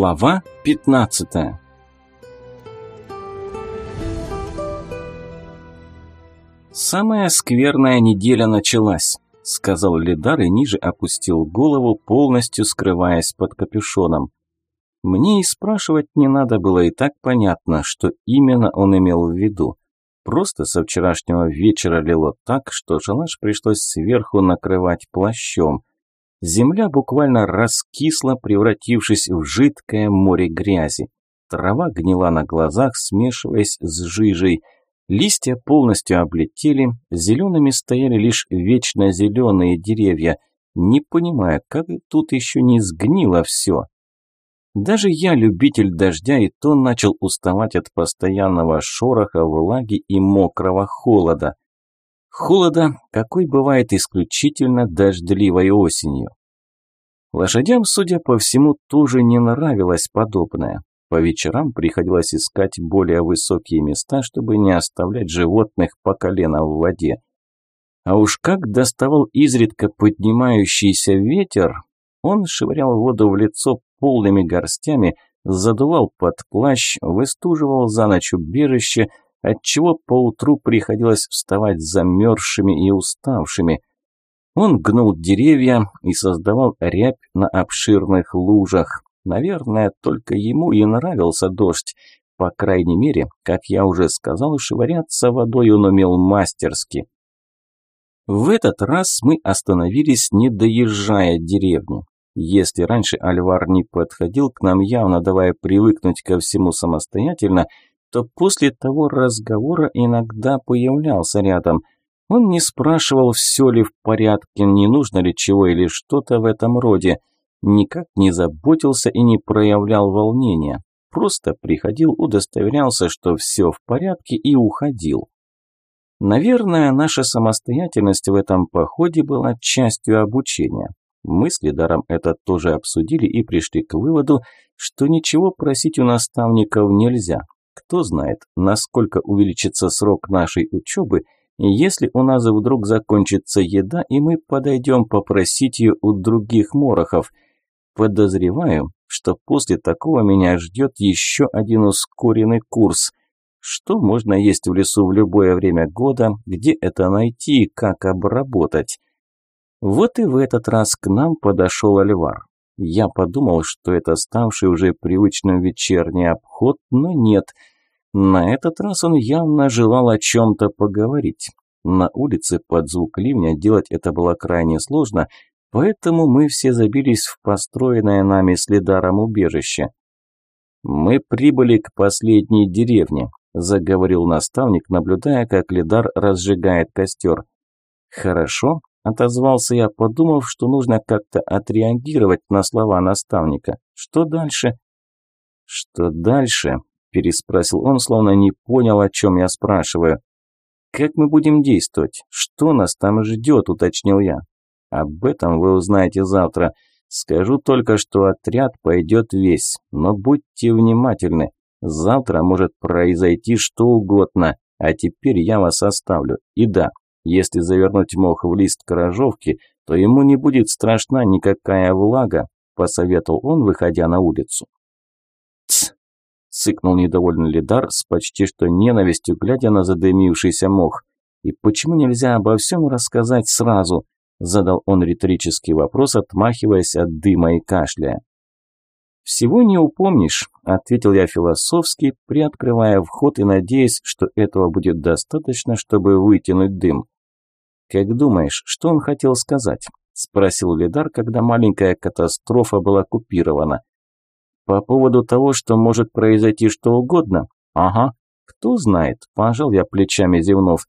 Глава 15 «Самая скверная неделя началась», – сказал Лидар и ниже опустил голову, полностью скрываясь под капюшоном. Мне и спрашивать не надо было, и так понятно, что именно он имел в виду. Просто со вчерашнего вечера лило так, что шалаш пришлось сверху накрывать плащом. Земля буквально раскисла, превратившись в жидкое море грязи. Трава гнила на глазах, смешиваясь с жижей. Листья полностью облетели, зелеными стояли лишь вечно зеленые деревья, не понимая, как тут еще не сгнило все. Даже я, любитель дождя, и то начал уставать от постоянного шороха, влаги и мокрого холода. Холода, какой бывает исключительно дождливой осенью. Лошадям, судя по всему, тоже не нравилось подобное. По вечерам приходилось искать более высокие места, чтобы не оставлять животных по колено в воде. А уж как доставал изредка поднимающийся ветер, он швырял воду в лицо полными горстями, задувал под плащ, выстуживал за ночь убежище, отчего поутру приходилось вставать замерзшими и уставшими. Он гнул деревья и создавал рябь на обширных лужах. Наверное, только ему и нравился дождь. По крайней мере, как я уже сказал, швыряться водой он умел мастерски. В этот раз мы остановились, не доезжая деревни. Если раньше Альвар не подходил к нам, явно давая привыкнуть ко всему самостоятельно, то после того разговора иногда появлялся рядом. Он не спрашивал, все ли в порядке, не нужно ли чего или что-то в этом роде. Никак не заботился и не проявлял волнения. Просто приходил, удостоверялся, что все в порядке и уходил. Наверное, наша самостоятельность в этом походе была частью обучения. Мы с Лидаром это тоже обсудили и пришли к выводу, что ничего просить у наставников нельзя. Кто знает, насколько увеличится срок нашей учебы, если у нас вдруг закончится еда, и мы подойдем попросить ее у других морохов. Подозреваю, что после такого меня ждет еще один ускоренный курс. Что можно есть в лесу в любое время года, где это найти и как обработать? Вот и в этот раз к нам подошел Альвар. Я подумал, что это ставший уже привычным вечерний обход, но нет. На этот раз он явно желал о чем-то поговорить. На улице под звук ливня делать это было крайне сложно, поэтому мы все забились в построенное нами с Лидаром убежище. «Мы прибыли к последней деревне», – заговорил наставник, наблюдая, как Лидар разжигает костер. «Хорошо, Отозвался я, подумав, что нужно как-то отреагировать на слова наставника. Что дальше? Что дальше? Переспросил он, словно не понял, о чем я спрашиваю. Как мы будем действовать? Что нас там ждет, уточнил я. Об этом вы узнаете завтра. Скажу только, что отряд пойдет весь, но будьте внимательны. Завтра может произойти что угодно, а теперь я вас оставлю. И да, если завернуть мох в лист корожовки, то ему не будет страшна никакая влага, посоветовал он, выходя на улицу. «Тсс!» – цыкнул недовольный Лидар с почти что ненавистью, глядя на задымившийся мох. «И почему нельзя обо всем рассказать сразу?» – задал он риторический вопрос, отмахиваясь от дыма и кашляя. «Всего не упомнишь», – ответил я философски, приоткрывая вход и надеясь, что этого будет достаточно, чтобы вытянуть дым. «Как думаешь, что он хотел сказать?» – спросил Лидар, когда маленькая катастрофа была купирована. «По поводу того, что может произойти что угодно?» «Ага, кто знает», – пожал я плечами зевнув.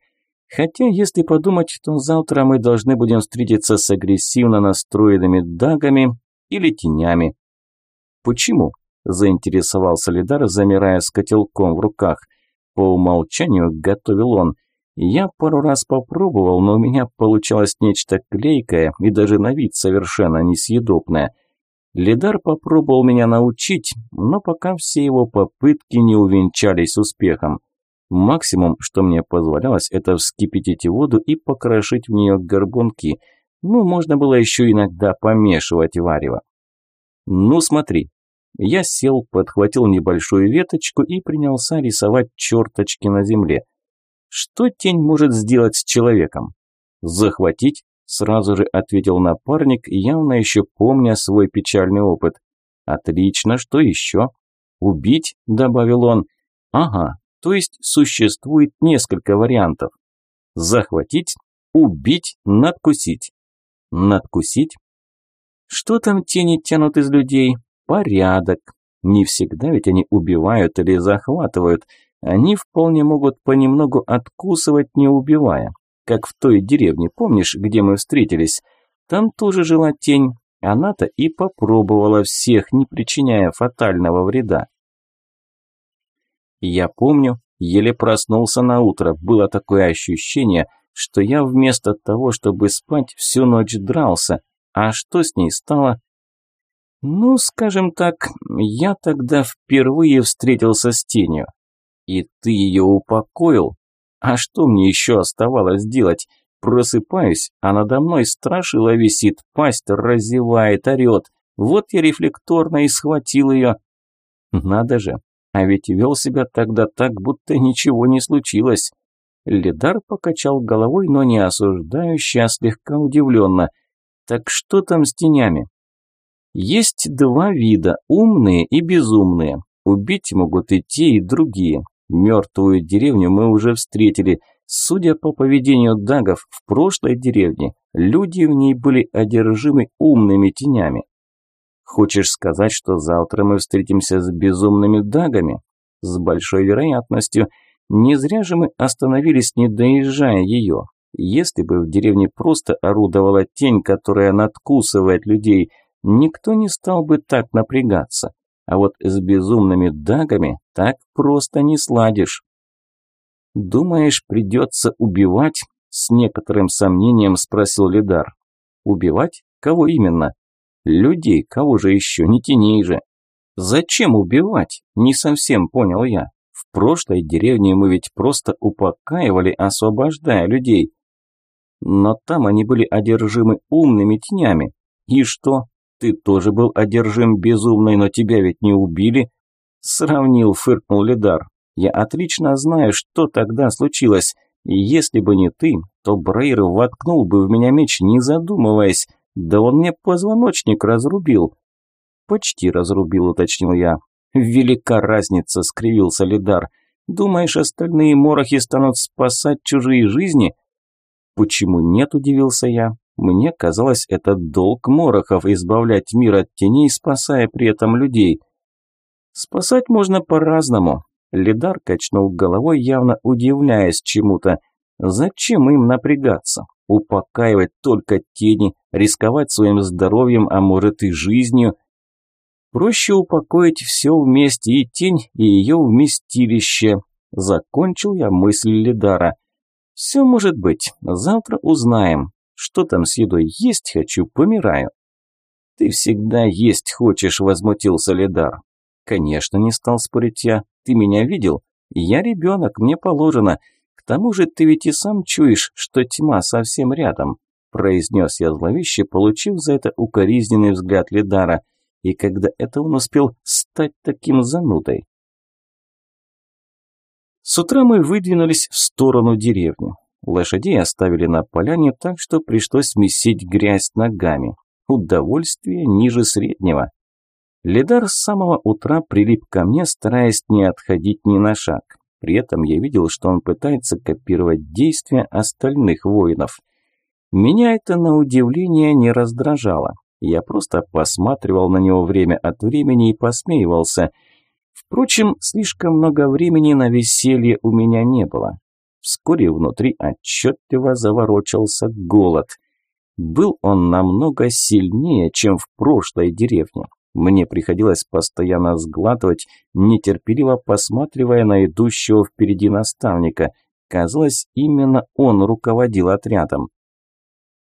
«Хотя, если подумать, то завтра мы должны будем встретиться с агрессивно настроенными дагами или тенями». «Почему?» – заинтересовался Лидар, замирая с котелком в руках. По умолчанию готовил он – я пару раз попробовал, но у меня получалось нечто клейкое и даже на вид совершенно несъедобное. Лидар попробовал меня научить, но пока все его попытки не увенчались успехом. Максимум, что мне позволялось, это вскипятить воду и покрошить в нее горбунки. Ну, можно было еще иногда помешивать варево. Ну, смотри. Я сел, подхватил небольшую веточку и принялся рисовать черточки на земле. Что тень может сделать с человеком? Захватить? Сразу же ответил напарник, явно еще помня свой печальный опыт. Отлично, что еще? Убить, добавил он. Ага, то есть существует несколько вариантов. Захватить, убить, надкусить. Надкусить? Что там тени тянут из людей? Порядок. Не всегда ведь они убивают или захватывают. Они вполне могут понемногу откусывать, не убивая. Как в той деревне, помнишь, где мы встретились? Там тоже жила тень. Она-то и попробовала всех, не причиняя фатального вреда. Я помню, еле проснулся на утро. Было такое ощущение, что я вместо того, чтобы спать, всю ночь дрался. А что с ней стало? Ну, скажем так, я тогда впервые встретился с тенью. И ты ее упокоил? А что мне еще оставалось делать? Просыпаюсь, а надо мной страшила висит, пасть разевает, орет. Вот я рефлекторно и схватил ее. Надо же, а ведь вел себя тогда так, будто ничего не случилось. Лидар покачал головой, но не осуждающе, а слегка удивленно. Так что там с тенями? Есть два вида – умные и безумные. Убить могут и те, и другие. Мертвую деревню мы уже встретили. Судя по поведению дагов в прошлой деревне, люди в ней были одержимы умными тенями. Хочешь сказать, что завтра мы встретимся с безумными дагами? С большой вероятностью. Не зря же мы остановились, не доезжая ее. Если бы в деревне просто орудовала тень, которая надкусывает людей – никто не стал бы так напрягаться. А вот с безумными дагами так просто не сладишь. «Думаешь, придется убивать?» – с некоторым сомнением спросил Лидар. «Убивать? Кого именно?» «Людей, кого же еще, не теней же». «Зачем убивать?» – не совсем понял я. «В прошлой деревне мы ведь просто упокаивали, освобождая людей». Но там они были одержимы умными тенями. И что? Ты тоже был одержим безумной, но тебя ведь не убили?» Сравнил, фыркнул Лидар. «Я отлично знаю, что тогда случилось. И если бы не ты, то Брейр воткнул бы в меня меч, не задумываясь. Да он мне позвоночник разрубил». «Почти разрубил», уточнил я. «Велика разница», – скривился Лидар. «Думаешь, остальные морохи станут спасать чужие жизни?» «Почему нет?» – удивился я. Мне казалось, это долг Морохов – избавлять мир от теней, спасая при этом людей. Спасать можно по-разному. Лидар качнул головой, явно удивляясь чему-то. Зачем им напрягаться? Упокаивать только тени, рисковать своим здоровьем, а может и жизнью. Проще упокоить все вместе, и тень, и ее вместилище. Закончил я мысль Лидара. Все может быть, завтра узнаем. Что там с едой? Есть хочу, помираю. Ты всегда есть хочешь, возмутился Лидар. Конечно, не стал спорить я. Ты меня видел? Я ребенок, мне положено. К тому же ты ведь и сам чуешь, что тьма совсем рядом, произнес я зловеще, получив за это укоризненный взгляд Лидара. И когда это он успел стать таким занудой? С утра мы выдвинулись в сторону деревни. Лошадей оставили на поляне, так что пришлось месить грязь ногами. Удовольствие ниже среднего. Лидар с самого утра прилип ко мне, стараясь не отходить ни на шаг. При этом я видел, что он пытается копировать действия остальных воинов. Меня это на удивление не раздражало. Я просто посматривал на него время от времени и посмеивался. Впрочем, слишком много времени на веселье у меня не было. Вскоре внутри отчетливо заворочался голод. Был он намного сильнее, чем в прошлой деревне. Мне приходилось постоянно сглатывать, нетерпеливо посматривая на идущего впереди наставника. Казалось, именно он руководил отрядом.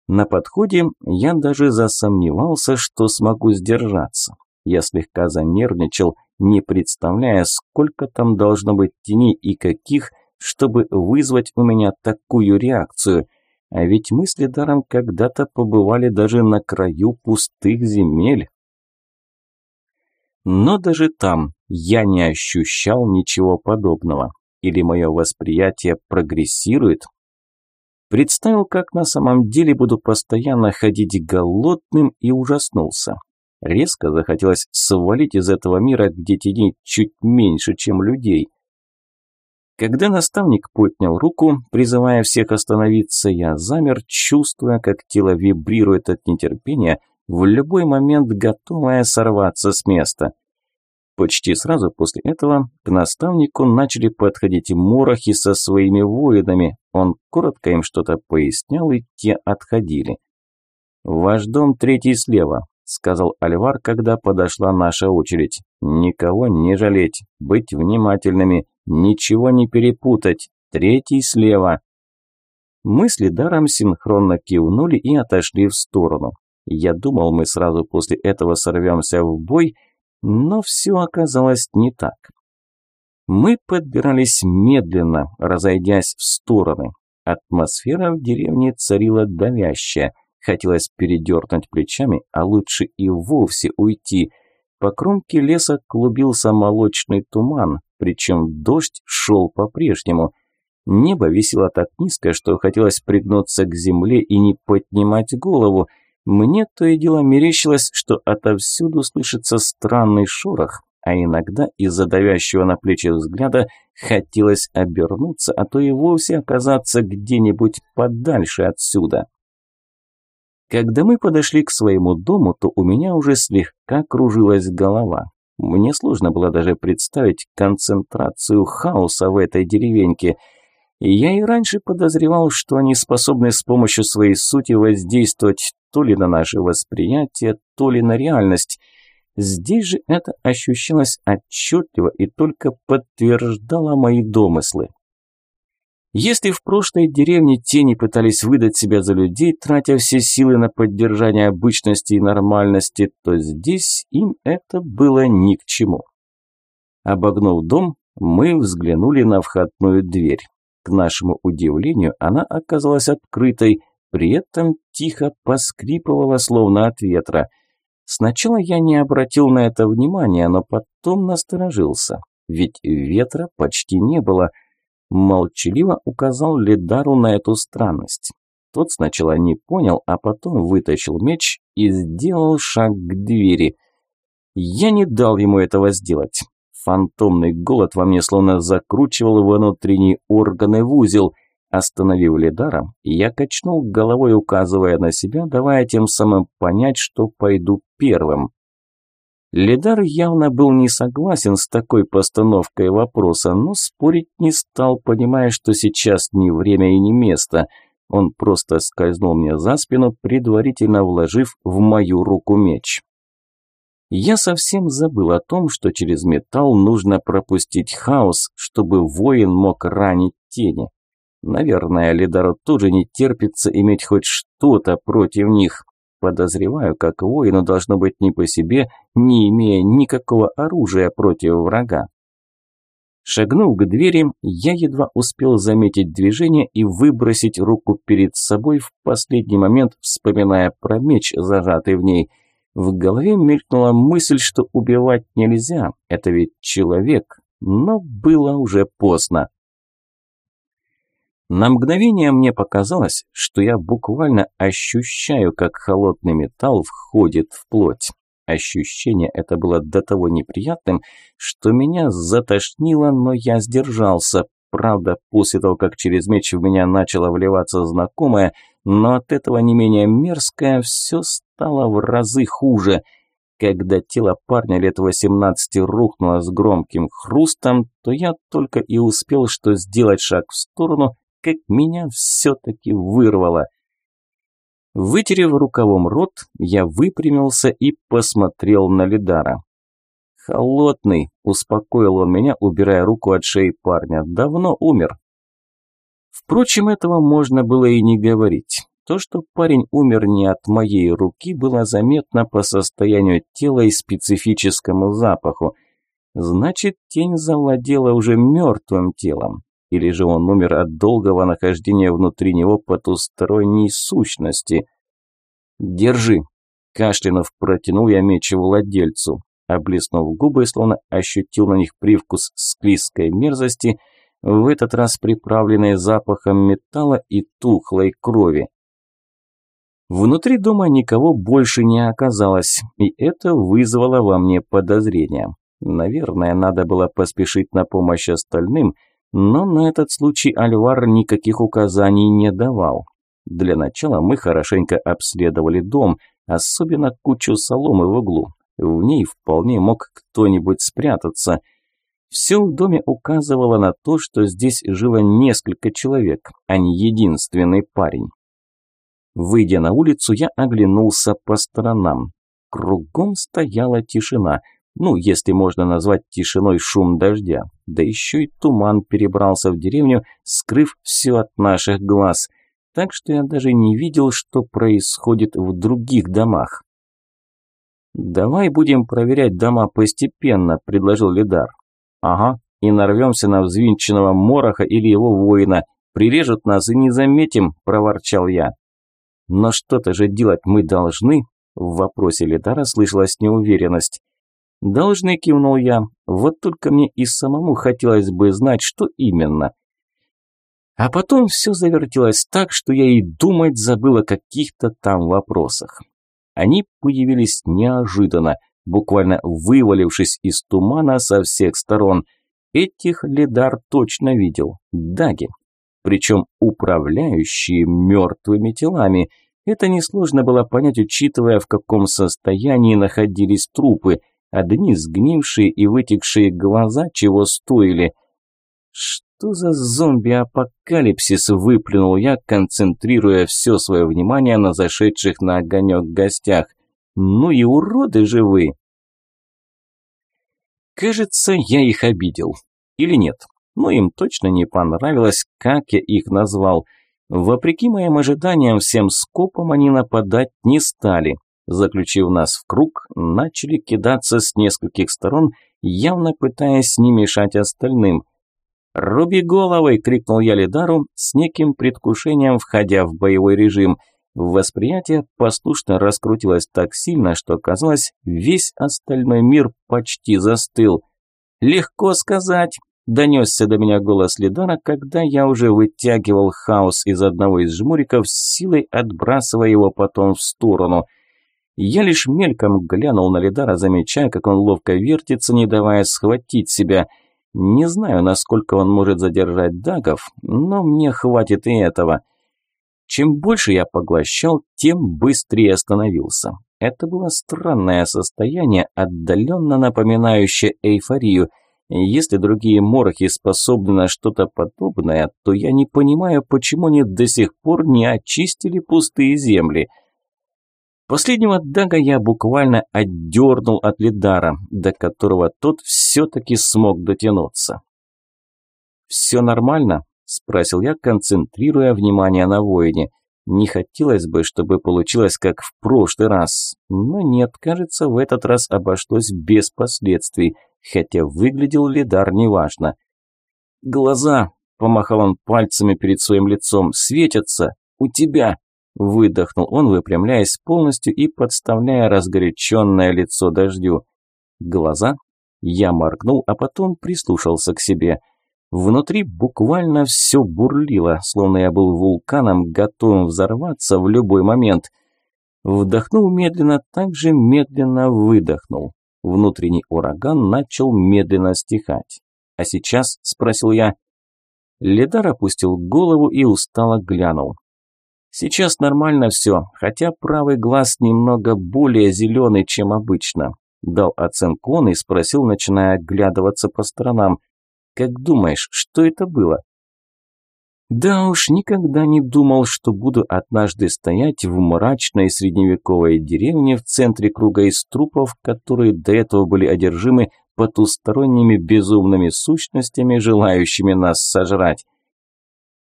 На подходе я даже засомневался, что смогу сдержаться. Я слегка занервничал, не представляя, сколько там должно быть теней и каких, чтобы вызвать у меня такую реакцию. А ведь мы с Лидаром когда-то побывали даже на краю пустых земель. Но даже там я не ощущал ничего подобного. Или мое восприятие прогрессирует? Представил, как на самом деле буду постоянно ходить голодным и ужаснулся. Резко захотелось свалить из этого мира, где теней чуть меньше, чем людей. Когда наставник поднял руку, призывая всех остановиться, я замер, чувствуя, как тело вибрирует от нетерпения, в любой момент готовое сорваться с места. Почти сразу после этого к наставнику начали подходить морохи со своими воинами. Он коротко им что-то пояснял, и те отходили. «Ваш дом третий слева», – сказал Альвар, когда подошла наша очередь. «Никого не жалеть, быть внимательными, ничего не перепутать. Третий слева». Мы с Лидаром синхронно кивнули и отошли в сторону. Я думал, мы сразу после этого сорвемся в бой, но все оказалось не так. Мы подбирались медленно, разойдясь в стороны. Атмосфера в деревне царила давящая. Хотелось передернуть плечами, а лучше и вовсе уйти. По кромке леса клубился молочный туман, причем дождь шел по-прежнему. Небо висело так низко, что хотелось пригнуться к земле и не поднимать голову – мне то и дело мерещилось, что отовсюду слышится странный шорох, а иногда из-за давящего на плечи взгляда хотелось обернуться, а то и вовсе оказаться где-нибудь подальше отсюда. Когда мы подошли к своему дому, то у меня уже слегка кружилась голова. Мне сложно было даже представить концентрацию хаоса в этой деревеньке – я и раньше подозревал, что они способны с помощью своей сути воздействовать то ли на наше восприятие, то ли на реальность. Здесь же это ощущалось отчетливо и только подтверждало мои домыслы. Если в прошлой деревне тени пытались выдать себя за людей, тратя все силы на поддержание обычности и нормальности, то здесь им это было ни к чему. Обогнув дом, мы взглянули на входную дверь. К нашему удивлению, она оказалась открытой, при этом тихо поскрипывала, словно от ветра. Сначала я не обратил на это внимания, но потом насторожился, ведь ветра почти не было. Молчаливо указал Лидару на эту странность. Тот сначала не понял, а потом вытащил меч и сделал шаг к двери. Я не дал ему этого сделать. Фантомный голод во мне словно закручивал внутренние органы в узел. Остановив Лидара, я качнул головой, указывая на себя, давая тем самым понять, что пойду первым. Лидар явно был не согласен с такой постановкой вопроса, но спорить не стал, понимая, что сейчас не время и не место. Он просто скользнул мне за спину, предварительно вложив в мою руку меч. Я совсем забыл о том, что через металл нужно пропустить хаос, чтобы воин мог ранить тени. Наверное, Лидару тоже не терпится иметь хоть что-то против них. Подозреваю, как воину должно быть не по себе, не имея никакого оружия против врага. Шагнув к двери, я едва успел заметить движение и выбросить руку перед собой в последний момент, вспоминая про меч, зажатый в ней – в голове мелькнула мысль, что убивать нельзя, это ведь человек, но было уже поздно. На мгновение мне показалось, что я буквально ощущаю, как холодный металл входит в плоть. Ощущение это было до того неприятным, что меня затошнило, но я сдержался. Правда, после того, как через меч в меня начало вливаться знакомое, но от этого не менее мерзкое все стало в разы хуже. Когда тело парня лет 18 рухнуло с громким хрустом, то я только и успел что сделать шаг в сторону, как меня все-таки вырвало. Вытерев рукавом рот, я выпрямился и посмотрел на Лидара. «Холодный», – успокоил он меня, убирая руку от шеи парня. «Давно умер». Впрочем, этого можно было и не говорить. То, что парень умер не от моей руки, было заметно по состоянию тела и специфическому запаху. Значит, тень завладела уже мертвым телом. Или же он умер от долгого нахождения внутри него потусторонней сущности. «Держи», – кашлянув протянул я меч владельцу. облизнув губы, словно ощутил на них привкус склизкой мерзости, в этот раз приправленной запахом металла и тухлой крови. Внутри дома никого больше не оказалось, и это вызвало во мне подозрения. Наверное, надо было поспешить на помощь остальным, но на этот случай Альвар никаких указаний не давал. Для начала мы хорошенько обследовали дом, особенно кучу соломы в углу. В ней вполне мог кто-нибудь спрятаться. Все в доме указывало на то, что здесь жило несколько человек, а не единственный парень. Выйдя на улицу, я оглянулся по сторонам. Кругом стояла тишина. Ну, если можно назвать тишиной шум дождя. Да еще и туман перебрался в деревню, скрыв все от наших глаз. Так что я даже не видел, что происходит в других домах. «Давай будем проверять дома постепенно», – предложил Лидар. «Ага, и нарвемся на взвинченного Мороха или его воина. Прирежут нас и не заметим», – проворчал я. «Но что-то же делать мы должны?» В вопросе Лидара слышалась неуверенность. «Должны», – кивнул я. «Вот только мне и самому хотелось бы знать, что именно». А потом все завертелось так, что я и думать забыл о каких-то там вопросах. Они появились неожиданно, буквально вывалившись из тумана со всех сторон. Этих Лидар точно видел. Даги причем управляющие мертвыми телами. Это несложно было понять, учитывая, в каком состоянии находились трупы. Одни сгнившие и вытекшие глаза чего стоили. Что за зомби-апокалипсис выплюнул я, концентрируя все свое внимание на зашедших на огонек гостях. Ну и уроды же вы! Кажется, я их обидел. Или нет? но им точно не понравилось, как я их назвал. Вопреки моим ожиданиям, всем скопом они нападать не стали. Заключив нас в круг, начали кидаться с нескольких сторон, явно пытаясь не мешать остальным. «Руби головой!» – крикнул я Лидару, с неким предвкушением входя в боевой режим. Восприятие послушно раскрутилось так сильно, что, казалось, весь остальной мир почти застыл. «Легко сказать!» Донесся до меня голос Лидара, когда я уже вытягивал хаос из одного из жмуриков, силой отбрасывая его потом в сторону. Я лишь мельком глянул на Лидара, замечая, как он ловко вертится, не давая схватить себя. Не знаю, насколько он может задержать дагов, но мне хватит и этого. Чем больше я поглощал, тем быстрее становился. Это было странное состояние, отдаленно напоминающее эйфорию – если другие морохи способны на что-то подобное, то я не понимаю, почему они до сих пор не очистили пустые земли. Последнего дага я буквально отдернул от Лидара, до которого тот все-таки смог дотянуться. «Все нормально?» – спросил я, концентрируя внимание на воине. Не хотелось бы, чтобы получилось как в прошлый раз, но нет, кажется, в этот раз обошлось без последствий – хотя выглядел Лидар неважно. «Глаза!» – помахал он пальцами перед своим лицом. «Светятся! У тебя!» – выдохнул он, выпрямляясь полностью и подставляя разгоряченное лицо дождю. «Глаза?» Я моргнул, а потом прислушался к себе. Внутри буквально все бурлило, словно я был вулканом, готовым взорваться в любой момент. Вдохнул медленно, так же медленно выдохнул. Внутренний ураган начал медленно стихать. «А сейчас?» – спросил я. Ледар опустил голову и устало глянул. «Сейчас нормально все, хотя правый глаз немного более зеленый, чем обычно», – дал оценку он и спросил, начиная оглядываться по сторонам. «Как думаешь, что это было?» Да уж, никогда не думал, что буду однажды стоять в мрачной средневековой деревне в центре круга из трупов, которые до этого были одержимы потусторонними безумными сущностями, желающими нас сожрать.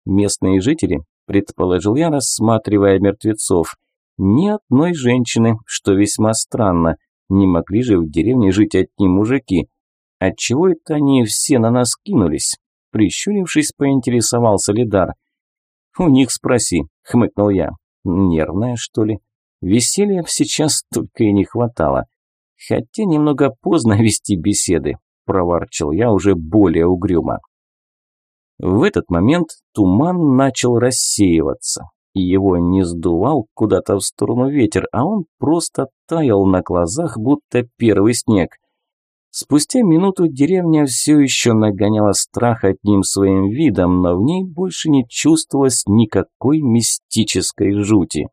Местные жители, предположил я, рассматривая мертвецов, ни одной женщины, что весьма странно, не могли же в деревне жить одни мужики. Отчего это они все на нас кинулись? Прищурившись, поинтересовался Лидар. «У них спроси», – хмыкнул я. «Нервная, что ли? Веселья сейчас только и не хватало. Хотя немного поздно вести беседы, проворчал я уже более угрюмо. В этот момент туман начал рассеиваться, его не сдувал куда-то в сторону ветер, а он просто таял на глазах, будто первый снег. Спустя минуту деревня все еще нагоняла страх одним своим видом, но в ней больше не чувствовалось никакой мистической жути.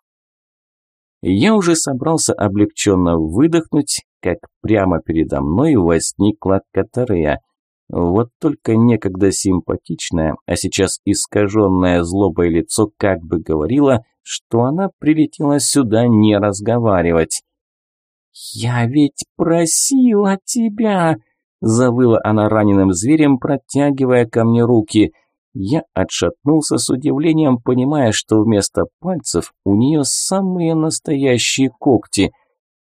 Я уже собрался облегченно выдохнуть, как прямо передо мной возникла Катарея. Вот только некогда симпатичное, а сейчас искаженное злобой лицо как бы говорило, что она прилетела сюда не разговаривать. «Я ведь просила тебя!» – завыла она раненым зверем, протягивая ко мне руки. Я отшатнулся с удивлением, понимая, что вместо пальцев у нее самые настоящие когти.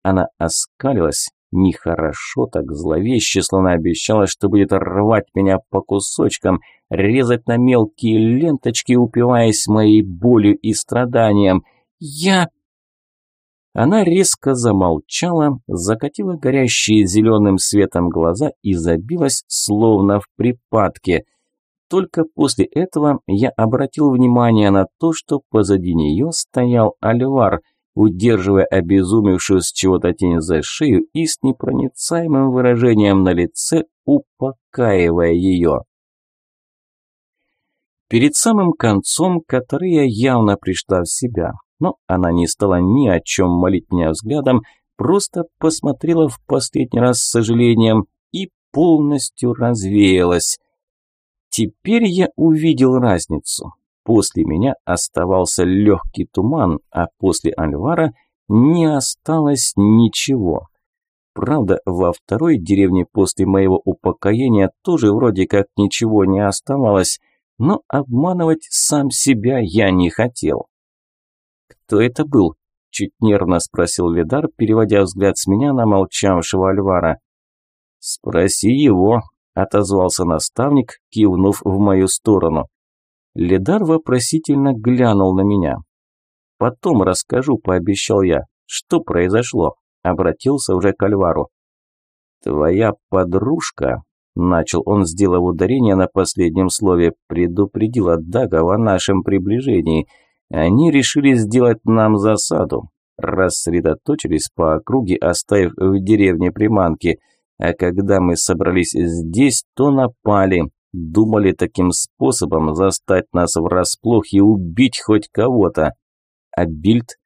Она оскалилась, нехорошо так зловеще, словно обещала, что будет рвать меня по кусочкам, резать на мелкие ленточки, упиваясь моей болью и страданием. «Я она резко замолчала, закатила горящие зеленым светом глаза и забилась, словно в припадке. Только после этого я обратил внимание на то, что позади нее стоял Альвар, удерживая обезумевшую с чего-то тень за шею и с непроницаемым выражением на лице упокаивая ее. Перед самым концом Катария явно пришла в себя но она не стала ни о чем молить меня взглядом, просто посмотрела в последний раз с сожалением и полностью развеялась. Теперь я увидел разницу. После меня оставался легкий туман, а после Альвара не осталось ничего. Правда, во второй деревне после моего упокоения тоже вроде как ничего не оставалось, но обманывать сам себя я не хотел. «Кто это был?» – чуть нервно спросил Видар, переводя взгляд с меня на молчавшего Альвара. «Спроси его», – отозвался наставник, кивнув в мою сторону. Лидар вопросительно глянул на меня. «Потом расскажу», – пообещал я. «Что произошло?» – обратился уже к Альвару. «Твоя подружка», – начал он, сделав ударение на последнем слове, – предупредила Дага о нашем приближении – они решили сделать нам засаду. Рассредоточились по округе, оставив в деревне приманки. А когда мы собрались здесь, то напали. Думали таким способом застать нас врасплох и убить хоть кого-то. А Бильд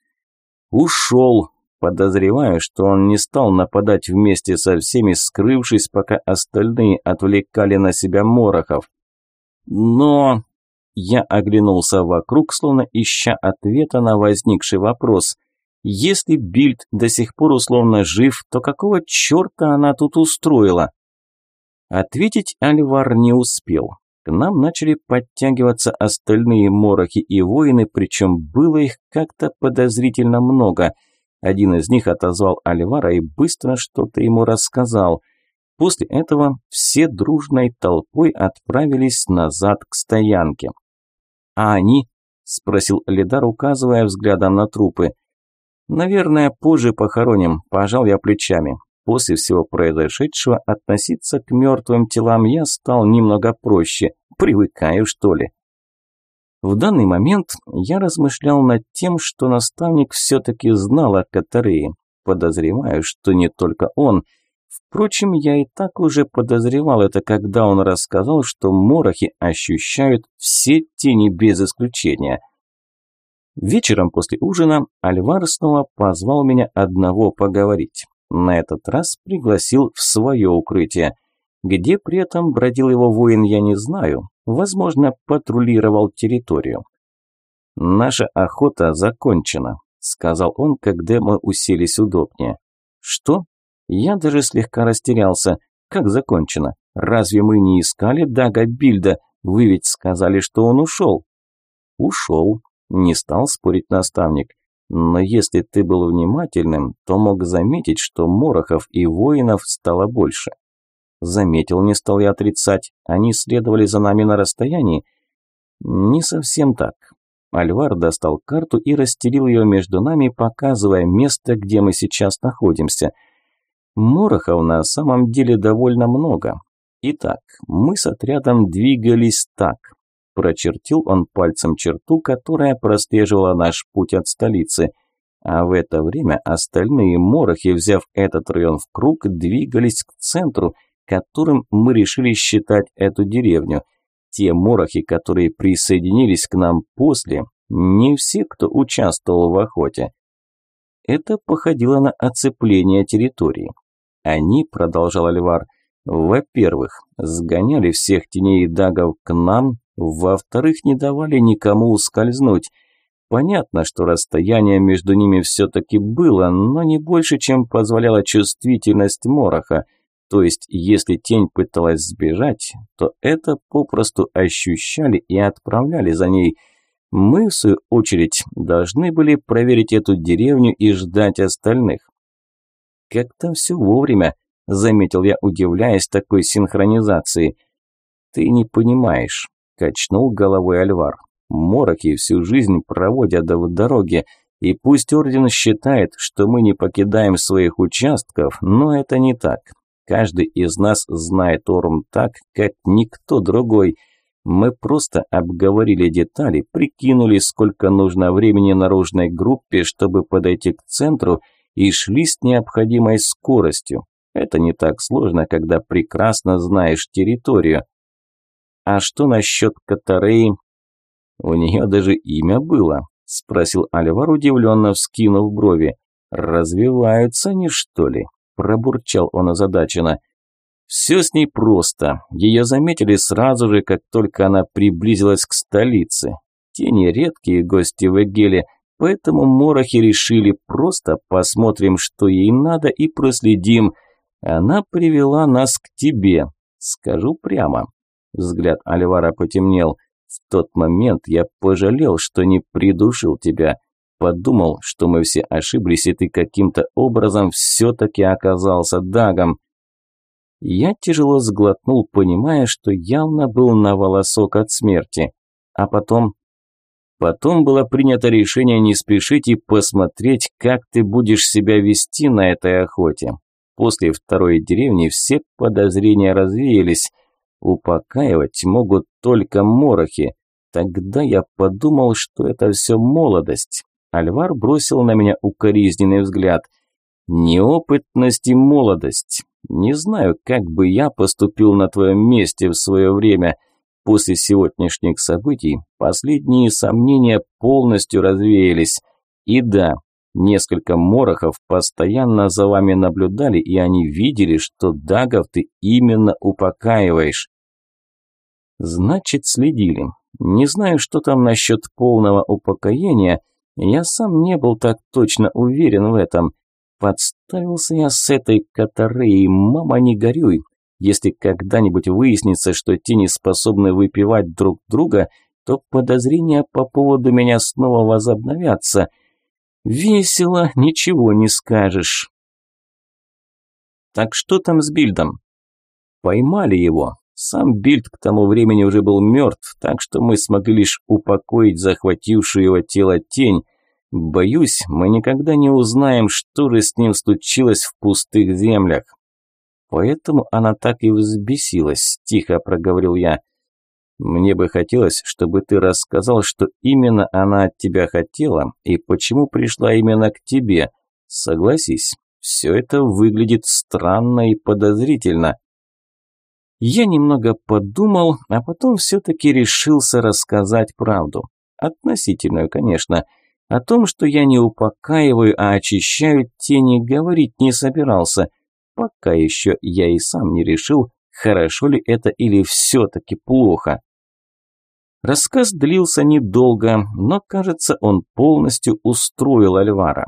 ушел. Подозреваю, что он не стал нападать вместе со всеми, скрывшись, пока остальные отвлекали на себя Морохов. Но я оглянулся вокруг, словно ища ответа на возникший вопрос. Если Бильд до сих пор условно жив, то какого черта она тут устроила? Ответить Альвар не успел. К нам начали подтягиваться остальные морохи и воины, причем было их как-то подозрительно много. Один из них отозвал Альвара и быстро что-то ему рассказал. После этого все дружной толпой отправились назад к стоянке. «А они?» – спросил Лидар, указывая взглядом на трупы. «Наверное, позже похороним», – пожал я плечами. После всего произошедшего относиться к мертвым телам я стал немного проще. Привыкаю, что ли. В данный момент я размышлял над тем, что наставник все-таки знал о Катарее. Подозреваю, что не только он – Впрочем, я и так уже подозревал это, когда он рассказал, что морохи ощущают все тени без исключения. Вечером после ужина Альвар снова позвал меня одного поговорить. На этот раз пригласил в свое укрытие. Где при этом бродил его воин, я не знаю. Возможно, патрулировал территорию. «Наша охота закончена», – сказал он, когда мы уселись удобнее. «Что?» Я даже слегка растерялся. Как закончено? Разве мы не искали Дага Бильда? Вы ведь сказали, что он ушел. Ушел. Не стал спорить наставник. Но если ты был внимательным, то мог заметить, что Морохов и воинов стало больше. Заметил, не стал я отрицать. Они следовали за нами на расстоянии. Не совсем так. Альвар достал карту и расстелил ее между нами, показывая место, где мы сейчас находимся – Морохов на самом деле довольно много. Итак, мы с отрядом двигались так. Прочертил он пальцем черту, которая прослеживала наш путь от столицы. А в это время остальные морохи, взяв этот район в круг, двигались к центру, которым мы решили считать эту деревню. Те морохи, которые присоединились к нам после, не все, кто участвовал в охоте. Это походило на оцепление территории. Они, продолжал Альвар, во-первых, сгоняли всех теней и дагов к нам, во-вторых, не давали никому ускользнуть. Понятно, что расстояние между ними все-таки было, но не больше, чем позволяла чувствительность Мороха. То есть, если тень пыталась сбежать, то это попросту ощущали и отправляли за ней. Мы, в свою очередь, должны были проверить эту деревню и ждать остальных. Как-то все вовремя, заметил я, удивляясь такой синхронизации. Ты не понимаешь, качнул головой Альвар. Мороки всю жизнь проводят в дороге, и пусть Орден считает, что мы не покидаем своих участков, но это не так. Каждый из нас знает Орм так, как никто другой. Мы просто обговорили детали, прикинули, сколько нужно времени наружной группе, чтобы подойти к центру – и шли с необходимой скоростью. Это не так сложно, когда прекрасно знаешь территорию. А что насчет Катареи? У нее даже имя было, спросил Альвар, удивленно вскинув брови. Развиваются они, что ли? Пробурчал он озадаченно. Все с ней просто. Ее заметили сразу же, как только она приблизилась к столице. Тени редкие гости в Эгеле – Поэтому морохи решили просто посмотрим, что ей надо и проследим. Она привела нас к тебе. Скажу прямо. Взгляд Альвара потемнел. В тот момент я пожалел, что не придушил тебя. Подумал, что мы все ошиблись, и ты каким-то образом все-таки оказался Дагом. Я тяжело сглотнул, понимая, что явно был на волосок от смерти. А потом Потом было принято решение не спешить и посмотреть, как ты будешь себя вести на этой охоте. После второй деревни все подозрения развеялись. Упокаивать могут только морохи. Тогда я подумал, что это все молодость. Альвар бросил на меня укоризненный взгляд. Неопытность и молодость. Не знаю, как бы я поступил на твоем месте в свое время – После сегодняшних событий последние сомнения полностью развеялись. И да, несколько морохов постоянно за вами наблюдали, и они видели, что дагов ты именно упокаиваешь. Значит, следили. Не знаю, что там насчет полного упокоения, я сам не был так точно уверен в этом. Подставился я с этой катареей, мама не горюй. Если когда-нибудь выяснится, что тени способны выпивать друг друга, то подозрения по поводу меня снова возобновятся. Весело, ничего не скажешь. Так что там с Бильдом? Поймали его. Сам Бильд к тому времени уже был мертв, так что мы смогли лишь упокоить захватившую его тело тень. Боюсь, мы никогда не узнаем, что же с ним случилось в пустых землях. Поэтому она так и взбесилась, тихо проговорил я. Мне бы хотелось, чтобы ты рассказал, что именно она от тебя хотела и почему пришла именно к тебе. Согласись, все это выглядит странно и подозрительно. Я немного подумал, а потом все-таки решился рассказать правду. Относительную, конечно. О том, что я не упокаиваю, а очищаю тени, говорить не собирался – Пока еще я и сам не решил, хорошо ли это или все-таки плохо. Рассказ длился недолго, но, кажется, он полностью устроил Альвара.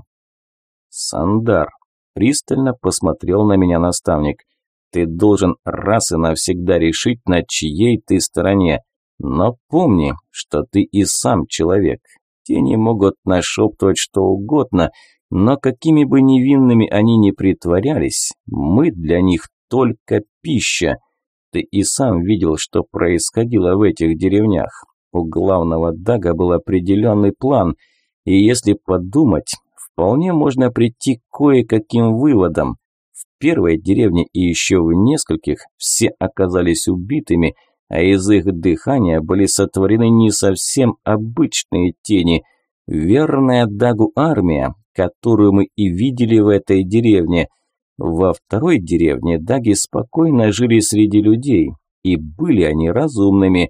«Сандар», – пристально посмотрел на меня наставник, – «ты должен раз и навсегда решить, на чьей ты стороне. Но помни, что ты и сам человек. Тени могут нашептывать что угодно, но какими бы невинными они ни притворялись, мы для них только пища. Ты и сам видел, что происходило в этих деревнях. У главного Дага был определенный план, и если подумать, вполне можно прийти к кое-каким выводам. В первой деревне и еще в нескольких все оказались убитыми, а из их дыхания были сотворены не совсем обычные тени. Верная Дагу армия, которую мы и видели в этой деревне. Во второй деревне Даги спокойно жили среди людей, и были они разумными.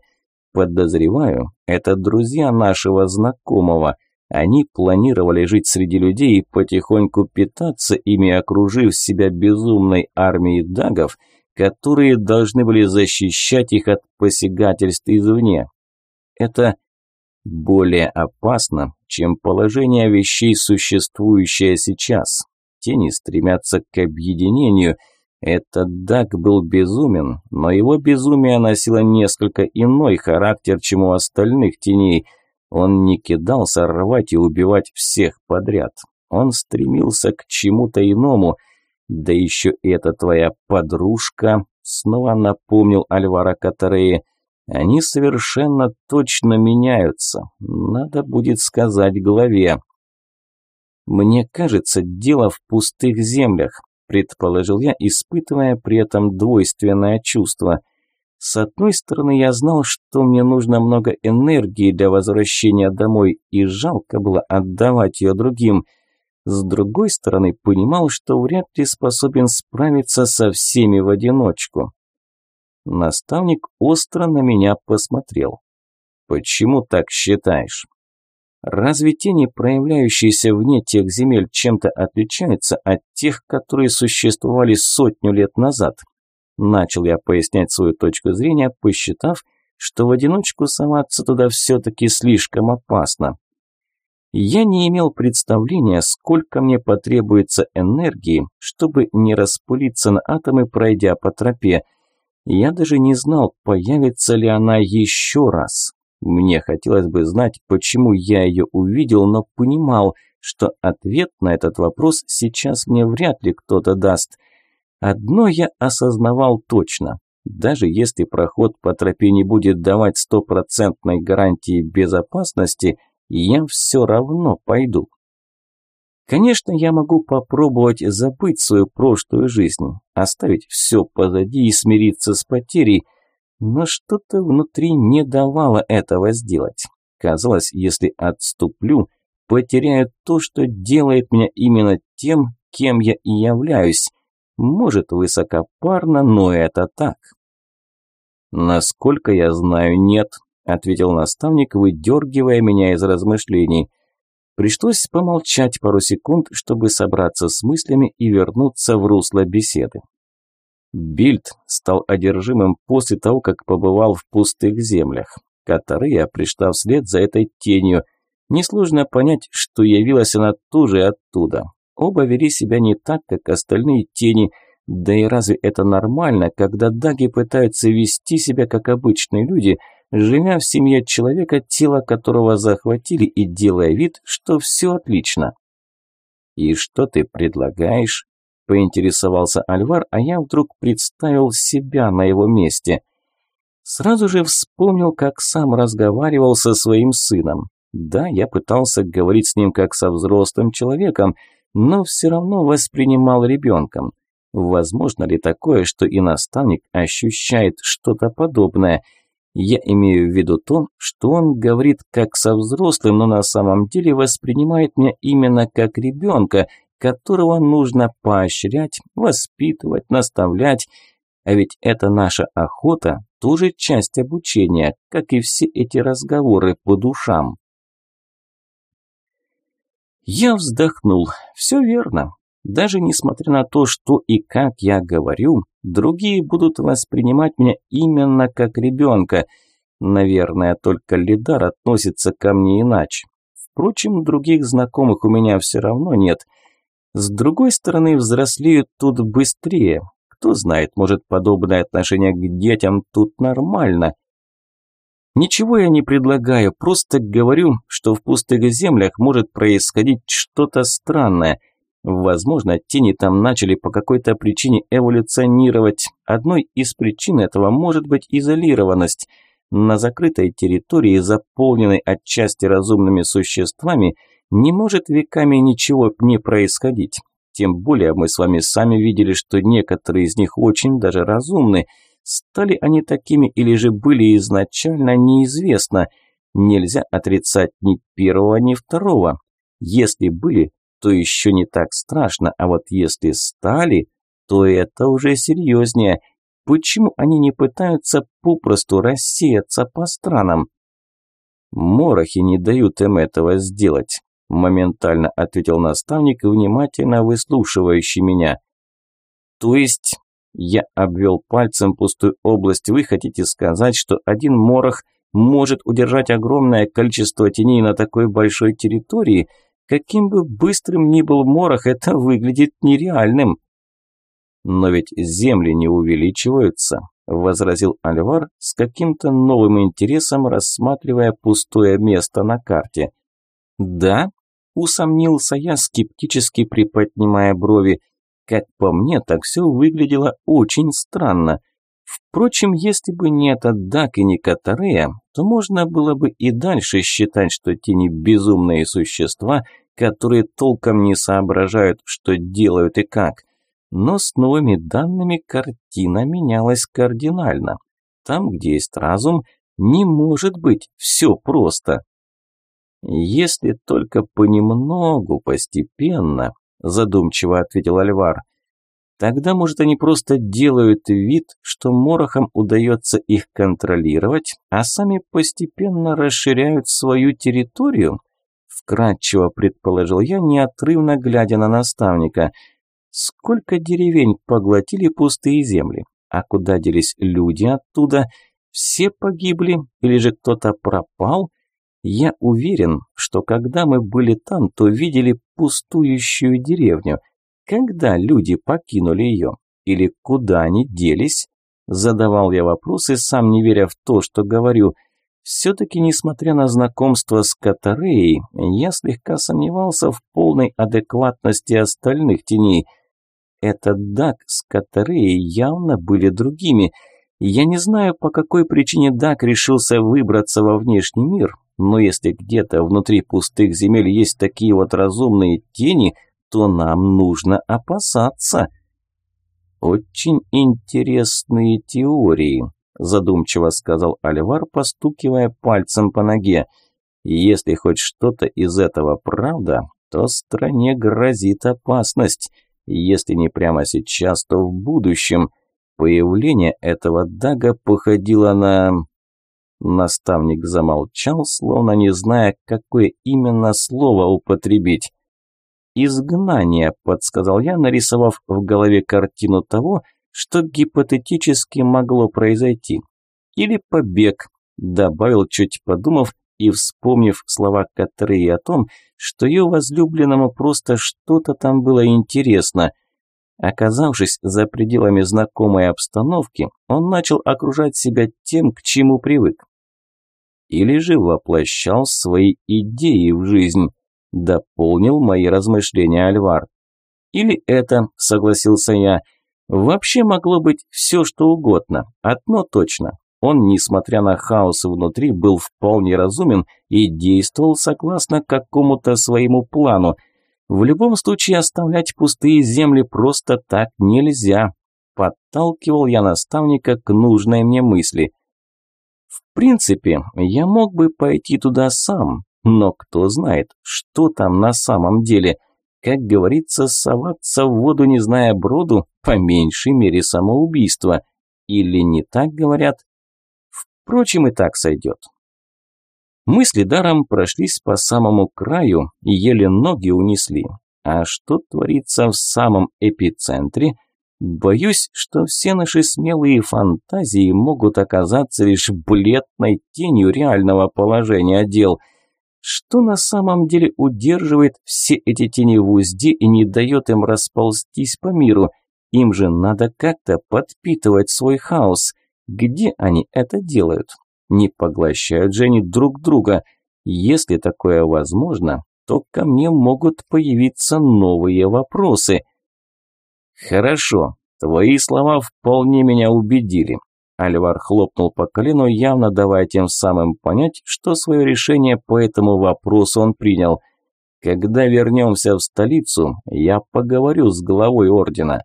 Подозреваю, это друзья нашего знакомого – они планировали жить среди людей и потихоньку питаться ими, окружив себя безумной армией дагов, которые должны были защищать их от посягательств извне. Это более опасно, чем положение вещей, существующее сейчас. Тени стремятся к объединению. Этот Даг был безумен, но его безумие носило несколько иной характер, чем у остальных теней – он не кидался рвать и убивать всех подряд. Он стремился к чему-то иному. Да еще эта твоя подружка, снова напомнил Альвара Катареи. Они совершенно точно меняются. Надо будет сказать главе. Мне кажется, дело в пустых землях, предположил я, испытывая при этом двойственное чувство – с одной стороны, я знал, что мне нужно много энергии для возвращения домой, и жалко было отдавать ее другим. С другой стороны, понимал, что вряд ли способен справиться со всеми в одиночку. Наставник остро на меня посмотрел. «Почему так считаешь?» Разве тени, проявляющиеся вне тех земель, чем-то отличаются от тех, которые существовали сотню лет назад? Начал я пояснять свою точку зрения, посчитав, что в одиночку соваться туда все-таки слишком опасно. Я не имел представления, сколько мне потребуется энергии, чтобы не распылиться на атомы, пройдя по тропе. Я даже не знал, появится ли она еще раз. Мне хотелось бы знать, почему я ее увидел, но понимал, что ответ на этот вопрос сейчас мне вряд ли кто-то даст – Одно я осознавал точно. Даже если проход по тропе не будет давать стопроцентной гарантии безопасности, я все равно пойду. Конечно, я могу попробовать забыть свою прошлую жизнь, оставить все позади и смириться с потерей, но что-то внутри не давало этого сделать. Казалось, если отступлю, потеряю то, что делает меня именно тем, кем я и являюсь – может, высокопарно, но это так. «Насколько я знаю, нет», – ответил наставник, выдергивая меня из размышлений. Пришлось помолчать пару секунд, чтобы собраться с мыслями и вернуться в русло беседы. Бильд стал одержимым после того, как побывал в пустых землях. Катарыя пришла вслед за этой тенью. Несложно понять, что явилась она тоже оттуда. Оба вели себя не так, как остальные тени, да и разве это нормально, когда даги пытаются вести себя как обычные люди, живя в семье человека, тело которого захватили и делая вид, что все отлично? «И что ты предлагаешь?» – поинтересовался Альвар, а я вдруг представил себя на его месте. Сразу же вспомнил, как сам разговаривал со своим сыном. Да, я пытался говорить с ним как со взрослым человеком – но все равно воспринимал ребенком. Возможно ли такое, что и наставник ощущает что-то подобное? Я имею в виду то, что он говорит как со взрослым, но на самом деле воспринимает меня именно как ребенка, которого нужно поощрять, воспитывать, наставлять. А ведь это наша охота, тоже часть обучения, как и все эти разговоры по душам. Я вздохнул. Все верно. Даже несмотря на то, что и как я говорю, другие будут воспринимать меня именно как ребенка. Наверное, только Лидар относится ко мне иначе. Впрочем, других знакомых у меня все равно нет. С другой стороны, взрослеют тут быстрее. Кто знает, может, подобное отношение к детям тут нормально. Ничего я не предлагаю, просто говорю, что в пустых землях может происходить что-то странное. Возможно, тени там начали по какой-то причине эволюционировать. Одной из причин этого может быть изолированность. На закрытой территории, заполненной отчасти разумными существами, не может веками ничего не происходить. Тем более мы с вами сами видели, что некоторые из них очень даже разумны. Стали они такими или же были изначально, неизвестно. Нельзя отрицать ни первого, ни второго. Если были, то еще не так страшно, а вот если стали, то это уже серьезнее. Почему они не пытаются попросту рассеяться по странам? Морохи не дают им этого сделать моментально ответил наставник, внимательно выслушивающий меня. То есть, я обвел пальцем пустую область, вы хотите сказать, что один морох может удержать огромное количество теней на такой большой территории? Каким бы быстрым ни был морох, это выглядит нереальным. Но ведь земли не увеличиваются, возразил Альвар с каким-то новым интересом, рассматривая пустое место на карте. Да, Усомнился я, скептически приподнимая брови. Как по мне, так все выглядело очень странно. Впрочем, если бы не этот Дак и не Катарея, то можно было бы и дальше считать, что тени безумные существа, которые толком не соображают, что делают и как. Но с новыми данными картина менялась кардинально. Там, где есть разум, не может быть все просто. «Если только понемногу, постепенно», – задумчиво ответил Альвар. «Тогда, может, они просто делают вид, что морохам удается их контролировать, а сами постепенно расширяют свою территорию?» Вкратчиво предположил я, неотрывно глядя на наставника. «Сколько деревень поглотили пустые земли? А куда делись люди оттуда? Все погибли или же кто-то пропал?» Я уверен, что когда мы были там, то видели пустующую деревню. Когда люди покинули ее? Или куда они делись? Задавал я вопросы, сам не веря в то, что говорю. Все-таки, несмотря на знакомство с Катареей, я слегка сомневался в полной адекватности остальных теней. Этот Дак с Катареей явно были другими. Я не знаю, по какой причине Дак решился выбраться во внешний мир, но если где-то внутри пустых земель есть такие вот разумные тени, то нам нужно опасаться. Очень интересные теории, задумчиво сказал Альвар, постукивая пальцем по ноге. Если хоть что-то из этого правда, то стране грозит опасность. Если не прямо сейчас, то в будущем. Появление этого Дага походило на... Наставник замолчал, словно не зная, какое именно слово употребить. «Изгнание», – подсказал я, нарисовав в голове картину того, что гипотетически могло произойти. «Или побег», – добавил, чуть подумав и вспомнив слова Катры о том, что ее возлюбленному просто что-то там было интересно. Оказавшись за пределами знакомой обстановки, он начал окружать себя тем, к чему привык или же воплощал свои идеи в жизнь, дополнил мои размышления Альвар. Или это, согласился я, вообще могло быть все что угодно, одно точно. Он, несмотря на хаос внутри, был вполне разумен и действовал согласно какому-то своему плану. В любом случае оставлять пустые земли просто так нельзя. Подталкивал я наставника к нужной мне мысли. В принципе, я мог бы пойти туда сам, но кто знает, что там на самом деле. Как говорится, соваться в воду, не зная броду, по меньшей мере самоубийство. Или не так говорят? Впрочем, и так сойдет. Мысли даром прошлись по самому краю и еле ноги унесли. А что творится в самом эпицентре – Боюсь, что все наши смелые фантазии могут оказаться лишь бледной тенью реального положения дел. Что на самом деле удерживает все эти тени в узде и не дает им расползтись по миру? Им же надо как-то подпитывать свой хаос. Где они это делают? Не поглощают же они друг друга. Если такое возможно, то ко мне могут появиться новые вопросы – «Хорошо, твои слова вполне меня убедили». Альвар хлопнул по колену, явно давая тем самым понять, что свое решение по этому вопросу он принял. Когда вернемся в столицу, я поговорю с главой ордена.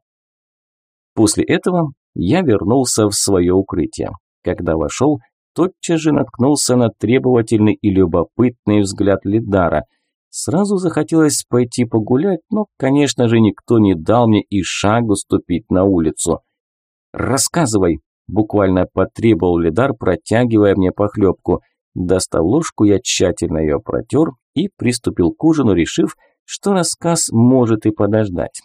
После этого я вернулся в свое укрытие. Когда вошел, тотчас же наткнулся на требовательный и любопытный взгляд Лидара. Сразу захотелось пойти погулять, но, конечно же, никто не дал мне и шагу ступить на улицу. «Рассказывай», – буквально потребовал Лидар, протягивая мне похлебку. Достав ложку, я тщательно ее протер и приступил к ужину, решив, что рассказ может и подождать.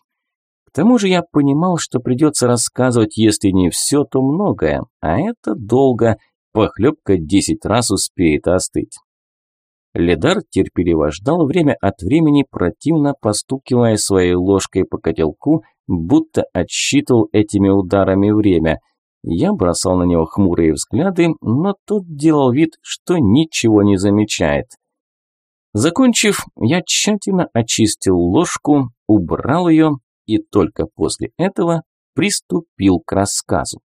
К тому же я понимал, что придется рассказывать, если не все, то многое, а это долго, похлебка десять раз успеет остыть. Ледар терпеливо ждал время от времени, противно постукивая своей ложкой по котелку, будто отсчитывал этими ударами время. Я бросал на него хмурые взгляды, но тот делал вид, что ничего не замечает. Закончив, я тщательно очистил ложку, убрал ее и только после этого приступил к рассказу.